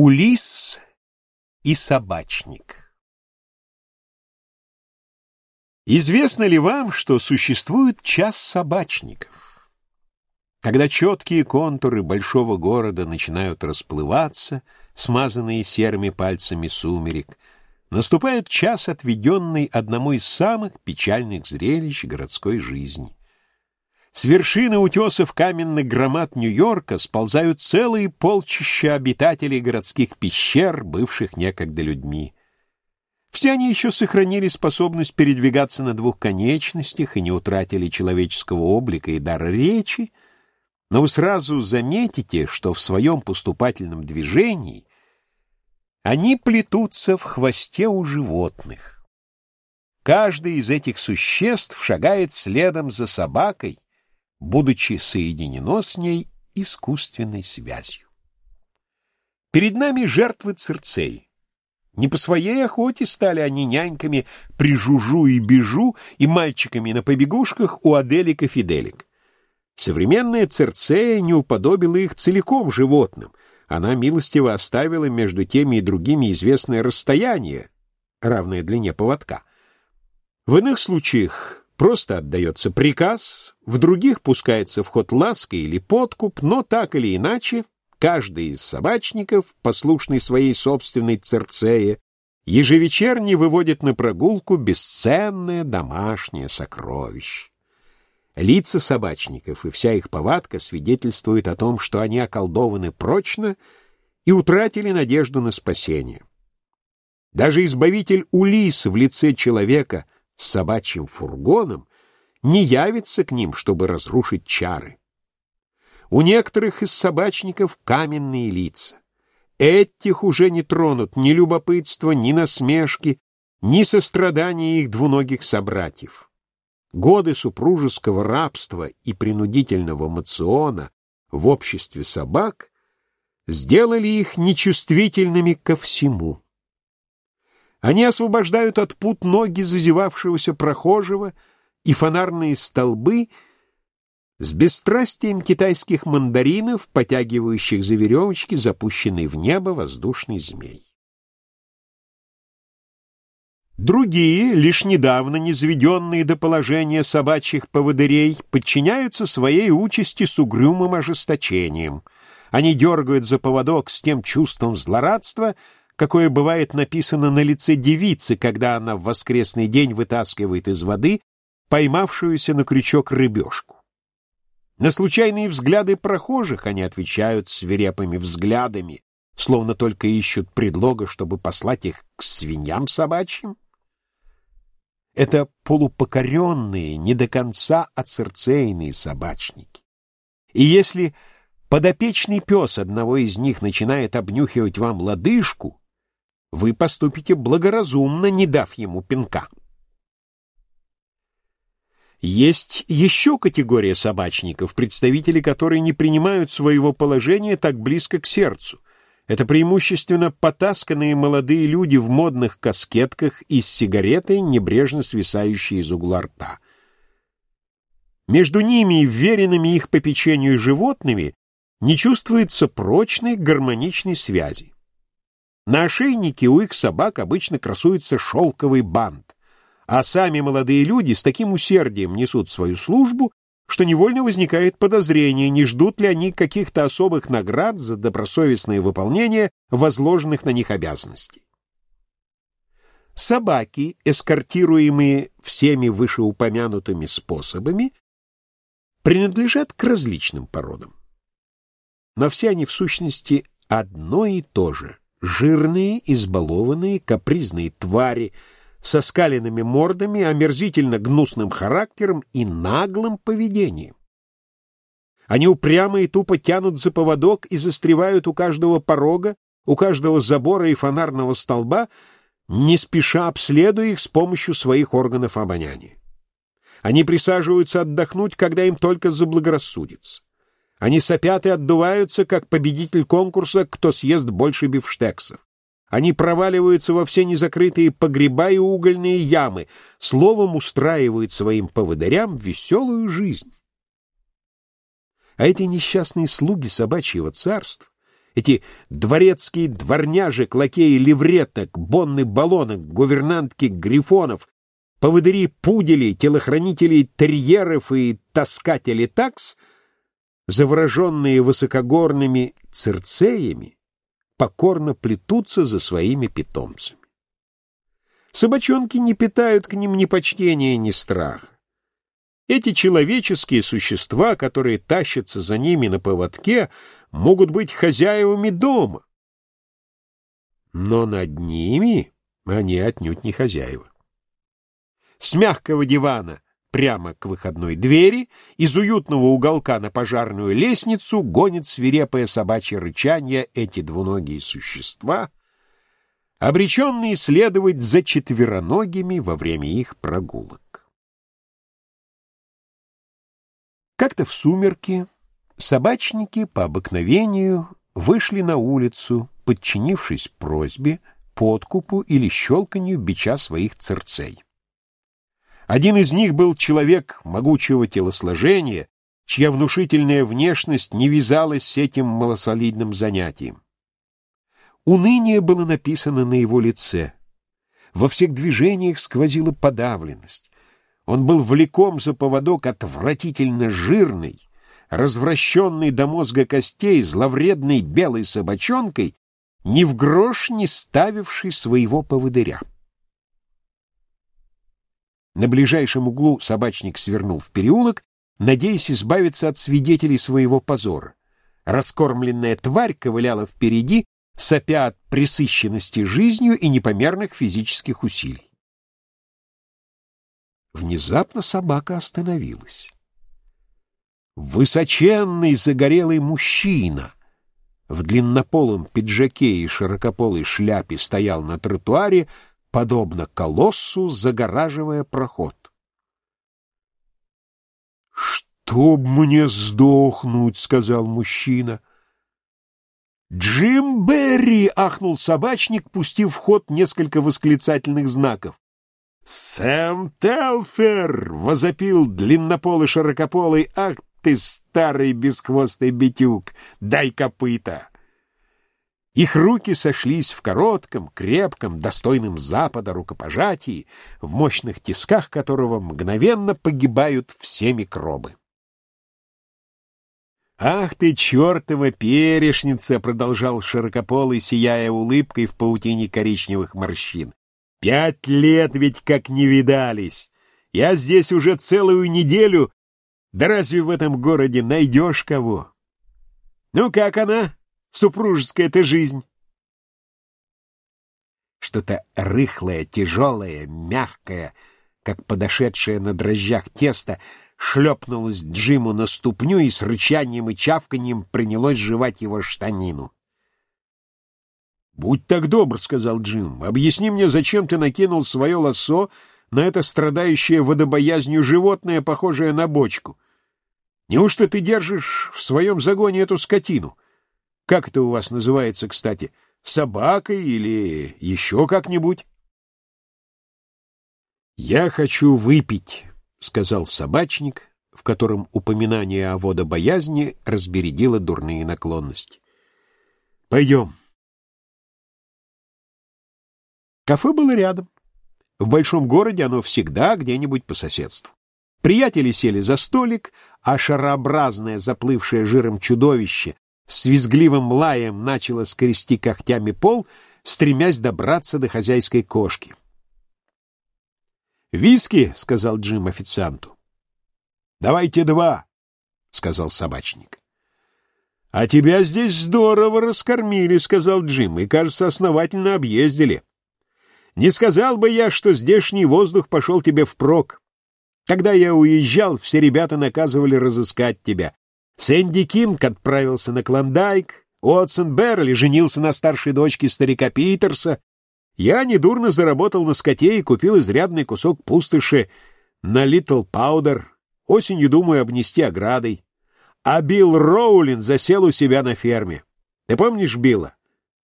Улис и собачник Известно ли вам, что существует час собачников? Когда четкие контуры большого города начинают расплываться, смазанные серыми пальцами сумерек, наступает час, отведенный одному из самых печальных зрелищ городской жизни. С вершины утесов каменных громад Нью-Йорка сползают целые полчища обитателей городских пещер, бывших некогда людьми. Все они еще сохранили способность передвигаться на двух конечностях и не утратили человеческого облика и дара речи, но вы сразу заметите, что в своем поступательном движении они плетутся в хвосте у животных. Каждый из этих существ шагает следом за собакой, будучи соединено с ней искусственной связью. Перед нами жертвы Цирцеи. Не по своей охоте стали они няньками при жужу и бежу и мальчиками на побегушках у Аделик и Фиделик. Современная Цирцея не уподобила их целиком животным. Она милостиво оставила между теми и другими известное расстояние, равное длине поводка. В иных случаях Просто отдается приказ, в других пускается в ход ласка или подкуп, но так или иначе каждый из собачников, послушный своей собственной церцее, ежевечерне выводит на прогулку бесценное домашнее сокровище. Лица собачников и вся их повадка свидетельствуют о том, что они околдованы прочно и утратили надежду на спасение. Даже избавитель Улис в лице человека — с собачьим фургоном не явится к ним, чтобы разрушить чары. У некоторых из собачников каменные лица. Этих уже не тронут ни любопытство, ни насмешки, ни сострадания их двуногих собратьев. Годы супружеского рабства и принудительного мациона в обществе собак сделали их нечувствительными ко всему. Они освобождают от пут ноги зазевавшегося прохожего и фонарные столбы с бесстрастием китайских мандаринов, потягивающих за веревочки запущенный в небо воздушный змей. Другие, лишь недавно низведенные до положения собачьих поводырей, подчиняются своей участи с угрюмым ожесточением. Они дергают за поводок с тем чувством злорадства, какое бывает написано на лице девицы, когда она в воскресный день вытаскивает из воды поймавшуюся на крючок рыбешку. На случайные взгляды прохожих они отвечают свирепыми взглядами, словно только ищут предлога, чтобы послать их к свиньям собачьим. Это полупокоренные, не до конца оцерцейные собачники. И если подопечный пес одного из них начинает обнюхивать вам лодыжку, вы поступите благоразумно, не дав ему пинка. Есть еще категория собачников, представители которой не принимают своего положения так близко к сердцу. Это преимущественно потасканные молодые люди в модных каскетках и с сигаретой, небрежно свисающей из угла рта. Между ними и вверенными их попечению животными не чувствуется прочной гармоничной связи. На ошейнике у их собак обычно красуется шелковый бант, а сами молодые люди с таким усердием несут свою службу, что невольно возникает подозрение, не ждут ли они каких-то особых наград за добросовестное выполнение возложенных на них обязанностей. Собаки, эскортируемые всеми вышеупомянутыми способами, принадлежат к различным породам. Но все они в сущности одно и то же — Жирные, избалованные, капризные твари со скаленными мордами, омерзительно гнусным характером и наглым поведением. Они упрямо и тупо тянут за поводок и застревают у каждого порога, у каждого забора и фонарного столба, не спеша обследуя их с помощью своих органов обоняния. Они присаживаются отдохнуть, когда им только заблагорассудится. Они сопят и отдуваются, как победитель конкурса «Кто съест больше бифштексов». Они проваливаются во все незакрытые погреба и угольные ямы, словом устраивают своим поводырям веселую жизнь. А эти несчастные слуги собачьего царства, Эти дворецкие дворняжек, лакеи левреток, бонны баллонок, гувернантки грифонов, поводыри пуделей, телохранители терьеров и таскатели такс, завороженные высокогорными цирцеями, покорно плетутся за своими питомцами. Собачонки не питают к ним ни почтения, ни страха. Эти человеческие существа, которые тащатся за ними на поводке, могут быть хозяевами дома. Но над ними они отнюдь не хозяева. С мягкого дивана прямо к выходной двери, из уютного уголка на пожарную лестницу гонит свирепое собачье рычание эти двуногие существа, обреченные следовать за четвероногими во время их прогулок. Как-то в сумерки собачники по обыкновению вышли на улицу, подчинившись просьбе, подкупу или щелканью бича своих церцей. Один из них был человек могучего телосложения, чья внушительная внешность не вязалась с этим малосолидным занятием. Уныние было написано на его лице. Во всех движениях сквозила подавленность. Он был влеком за поводок отвратительно жирной, развращенной до мозга костей, зловредной белой собачонкой, ни в грош не ставившей своего поводыря. На ближайшем углу собачник свернул в переулок, надеясь избавиться от свидетелей своего позора. Раскормленная тварь ковыляла впереди, сопя от пресыщенности жизнью и непомерных физических усилий. Внезапно собака остановилась. Высоченный загорелый мужчина в длиннополом пиджаке и широкополой шляпе стоял на тротуаре, подобно колоссу, загораживая проход. «Чтоб мне сдохнуть!» — сказал мужчина. «Джим Берри!» — ахнул собачник, пустив в ход несколько восклицательных знаков. «Сэм Телфер!» — возопил длиннополый широкополый. «Ах ты, старый бесхвостый битюк! Дай копыта!» Их руки сошлись в коротком, крепком, достойном Запада рукопожатии, в мощных тисках которого мгновенно погибают все микробы. «Ах ты, чертова перешница!» — продолжал широкополый, сияя улыбкой в паутине коричневых морщин. Пять лет ведь как не видались. Я здесь уже целую неделю. Да разве в этом городе найдешь кого? Ну, как она, супружеская-то жизнь? Что-то рыхлое, тяжелое, мягкое, как подошедшее на дрожжах тесто, шлепнулось Джиму на ступню и с рычанием и чавканьем принялось жевать его штанину. «Будь так добр», — сказал Джим, — «объясни мне, зачем ты накинул свое лассо на это страдающее водобоязнью животное, похожее на бочку? Неужто ты держишь в своем загоне эту скотину? Как это у вас называется, кстати, собакой или еще как-нибудь?» «Я хочу выпить», — сказал собачник, в котором упоминание о водобоязни разбередило дурные наклонности. «Пойдем». Кафе было рядом. В большом городе оно всегда где-нибудь по соседству. Приятели сели за столик, а шарообразное, заплывшее жиром чудовище с визгливым лаем начало скрести когтями пол, стремясь добраться до хозяйской кошки. «Виски», — сказал Джим официанту. «Давайте два», — сказал собачник. «А тебя здесь здорово раскормили», — сказал Джим, — «и, кажется, основательно объездили». Не сказал бы я, что здешний воздух пошел тебе впрок. Когда я уезжал, все ребята наказывали разыскать тебя. Сэнди Кинг отправился на Клондайк, Уотсон Берли женился на старшей дочке старика Питерса. Я недурно заработал на скоте и купил изрядный кусок пустоши на Литл Паудер. Осенью думаю обнести оградой. А Билл Роулин засел у себя на ферме. Ты помнишь Билла?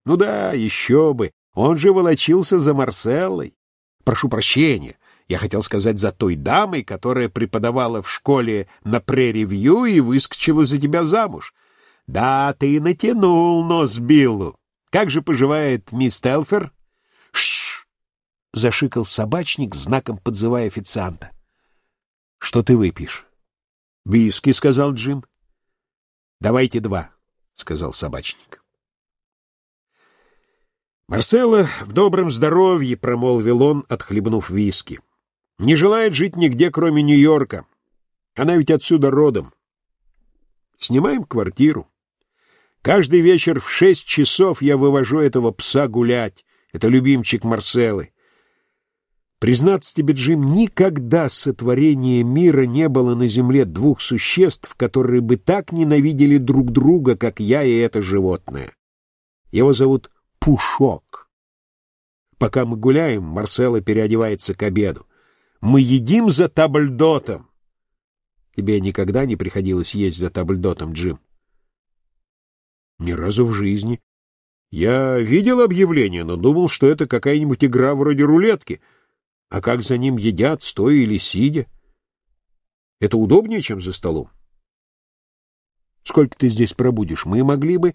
Ну да, еще бы. Он же волочился за Марселлой. Прошу прощения, я хотел сказать за той дамой, которая преподавала в школе на преревью и выскочила за тебя замуж. Да, ты натянул нос Биллу. Как же поживает мисс Телфер? Шш! Зашикал собачник, знаком подзывая официанта. Что ты выпьешь? Виски, сказал Джим. Давайте два, сказал собачник. Марселла в добром здоровье, промолвил он, отхлебнув виски. Не желает жить нигде, кроме Нью-Йорка. Она ведь отсюда родом. Снимаем квартиру. Каждый вечер в шесть часов я вывожу этого пса гулять. Это любимчик Марселы. Признаться тебе, Джим, никогда с сотворения мира не было на земле двух существ, которые бы так ненавидели друг друга, как я и это животное. Его зовут Пушок. Пока мы гуляем, Марсела переодевается к обеду. Мы едим за табльдотом. Тебе никогда не приходилось есть за табльдотом, Джим? Ни разу в жизни. Я видел объявление, но думал, что это какая-нибудь игра вроде рулетки. А как за ним едят, стоя или сидя? Это удобнее, чем за столом. Сколько ты здесь пробудешь? Мы могли бы...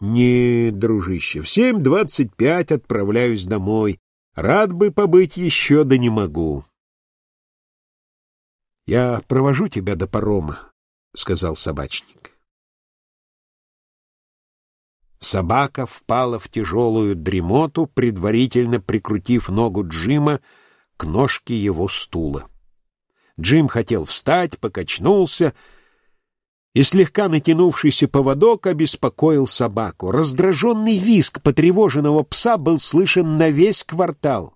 Не, дружище, в семь двадцать пять отправляюсь домой. Рад бы побыть еще, да не могу. Я провожу тебя до парома, — сказал собачник. Собака впала в тяжелую дремоту, предварительно прикрутив ногу Джима к ножке его стула. Джим хотел встать, покачнулся, и слегка натянувшийся поводок обеспокоил собаку. Раздраженный визг потревоженного пса был слышен на весь квартал.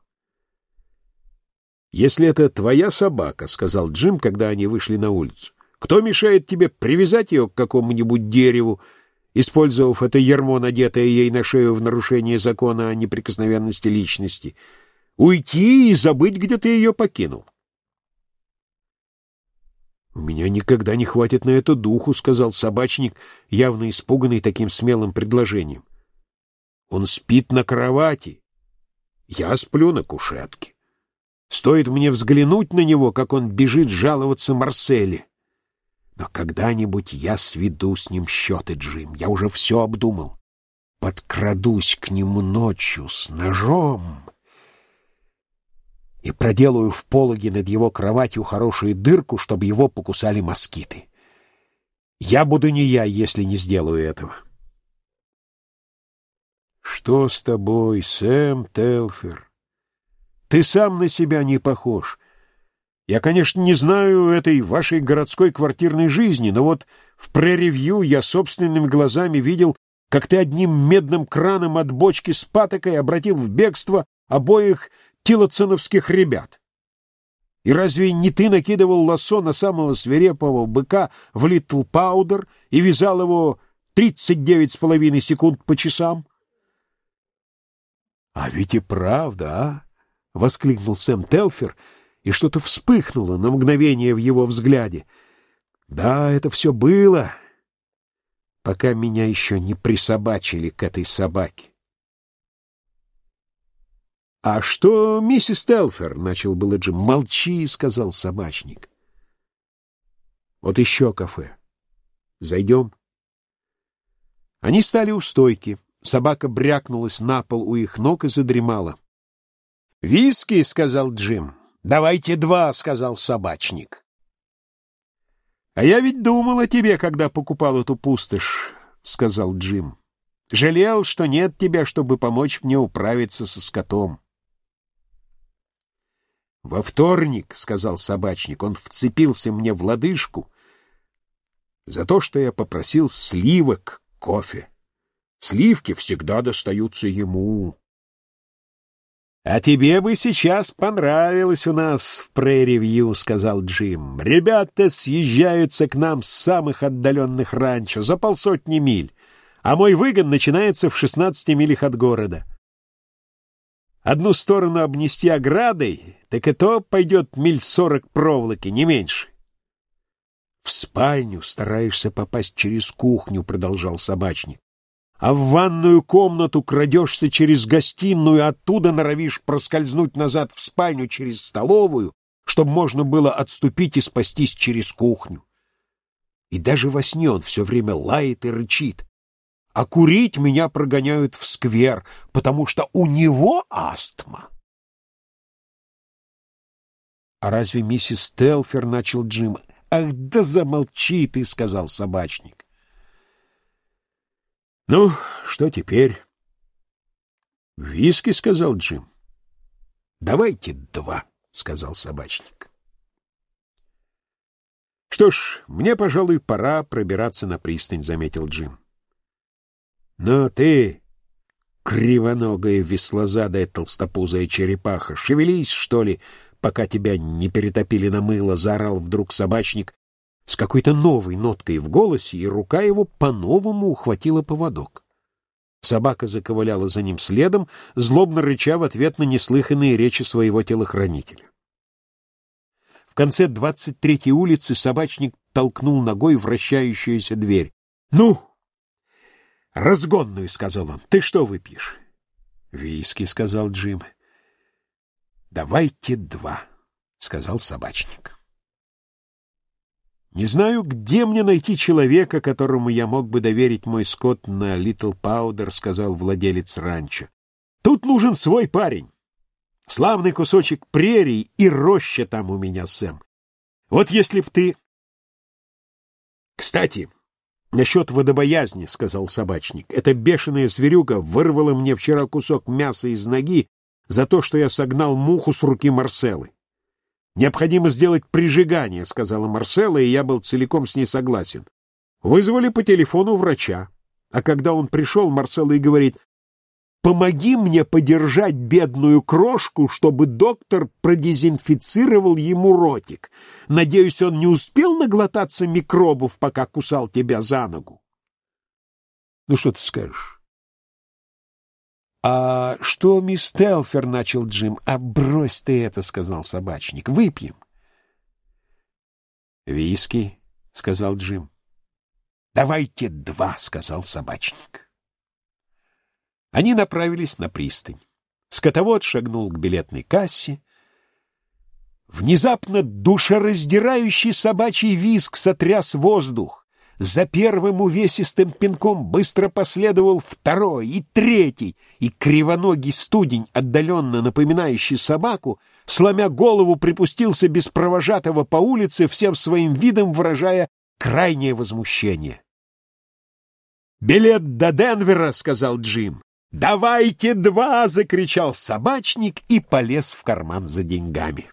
«Если это твоя собака», — сказал Джим, когда они вышли на улицу, — «кто мешает тебе привязать ее к какому-нибудь дереву, использовав это ермо, надетое ей на шею в нарушение закона о неприкосновенности личности, уйти и забыть, где ты ее покинул. «У меня никогда не хватит на это духу», — сказал собачник, явно испуганный таким смелым предложением. «Он спит на кровати. Я сплю на кушетке. Стоит мне взглянуть на него, как он бежит жаловаться Марселе. Но когда-нибудь я сведу с ним счеты, Джим. Я уже все обдумал. Подкрадусь к нему ночью с ножом и проделаю в пологе над его кроватью хорошую дырку, чтобы его покусали москиты. Я буду не я, если не сделаю этого. Что с тобой, Сэм Телфер? Ты сам на себя не похож. Я, конечно, не знаю этой вашей городской квартирной жизни, но вот в преревью я собственными глазами видел, как ты одним медным краном от бочки с патокой обратил в бегство обоих тилоценовских ребят. И разве не ты накидывал лассо на самого свирепого быка в Литл Паудер и вязал его тридцать девять с половиной секунд по часам? — А ведь и правда, а? — воскликнул Сэм Телфер — и что-то вспыхнуло на мгновение в его взгляде. Да, это все было, пока меня еще не присобачили к этой собаке. — А что, миссис Телфер? — начал было Джим. — Молчи, — сказал собачник. — Вот еще кафе. Зайдем. Они стали у стойки. Собака брякнулась на пол у их ног и задремала. — Виски, — сказал Джим. «Давайте два», — сказал собачник. «А я ведь думал о тебе, когда покупал эту пустошь», — сказал Джим. «Жалел, что нет тебя, чтобы помочь мне управиться со скотом». «Во вторник», — сказал собачник, — он вцепился мне в лодыжку за то, что я попросил сливок кофе. Сливки всегда достаются ему. «А тебе бы сейчас понравилось у нас в Прерри-Вью», — сказал Джим. «Ребята съезжаются к нам с самых отдаленных ранчо, за полсотни миль, а мой выгон начинается в шестнадцати милях от города. Одну сторону обнести оградой, так и то пойдет миль сорок проволоки, не меньше». «В спальню стараешься попасть через кухню», — продолжал собачник а в ванную комнату крадешься через гостиную, оттуда норовишь проскользнуть назад в спальню через столовую, чтобы можно было отступить и спастись через кухню. И даже во сне он все время лает и рычит. А курить меня прогоняют в сквер, потому что у него астма. «А разве миссис Телфер?» — начал Джим. «Ах, да замолчи ты!» — сказал собачник. «Ну, что теперь?» «Виски», — сказал Джим. «Давайте два», — сказал собачник. «Что ж, мне, пожалуй, пора пробираться на пристань», — заметил Джим. «Но ты, кривоногая веслозадая толстопузая черепаха, шевелись, что ли, пока тебя не перетопили на мыло, заорал вдруг собачник с какой-то новой ноткой в голосе, и рука его по-новому ухватила поводок. Собака заковыляла за ним следом, злобно рыча в ответ на неслыханные речи своего телохранителя. В конце двадцать третьей улицы собачник толкнул ногой вращающуюся дверь. — Ну, разгонную, — сказал он. — Ты что выпьешь? — Виски, — сказал Джим. — «Давайте два», — сказал собачник. «Не знаю, где мне найти человека, которому я мог бы доверить мой скот на Литл Паудер», — сказал владелец ранчо. «Тут нужен свой парень. Славный кусочек прерий и роща там у меня, Сэм. Вот если б ты...» «Кстати, насчет водобоязни», — сказал собачник, — «эта бешеная зверюга вырвала мне вчера кусок мяса из ноги за то, что я согнал муху с руки Марселы. «Необходимо сделать прижигание», — сказала Марсела, и я был целиком с ней согласен. Вызвали по телефону врача. А когда он пришел, Марсела и говорит, «Помоги мне подержать бедную крошку, чтобы доктор продезинфицировал ему ротик. Надеюсь, он не успел наглотаться микробов, пока кусал тебя за ногу». «Ну что ты скажешь?» «А что, мисс Телфер?» — начал Джим. «А брось ты это!» — сказал собачник. «Выпьем». «Виски?» — сказал Джим. «Давайте два!» — сказал собачник. Они направились на пристань. Скотовод шагнул к билетной кассе. Внезапно душераздирающий собачий визг сотряс воздух. За первым увесистым пинком быстро последовал второй и третий, и кривоногий студень, отдаленно напоминающий собаку, сломя голову, припустился без провожатого по улице, всем своим видом выражая крайнее возмущение. «Билет до Денвера!» — сказал Джим. «Давайте два!» — закричал собачник и полез в карман за деньгами.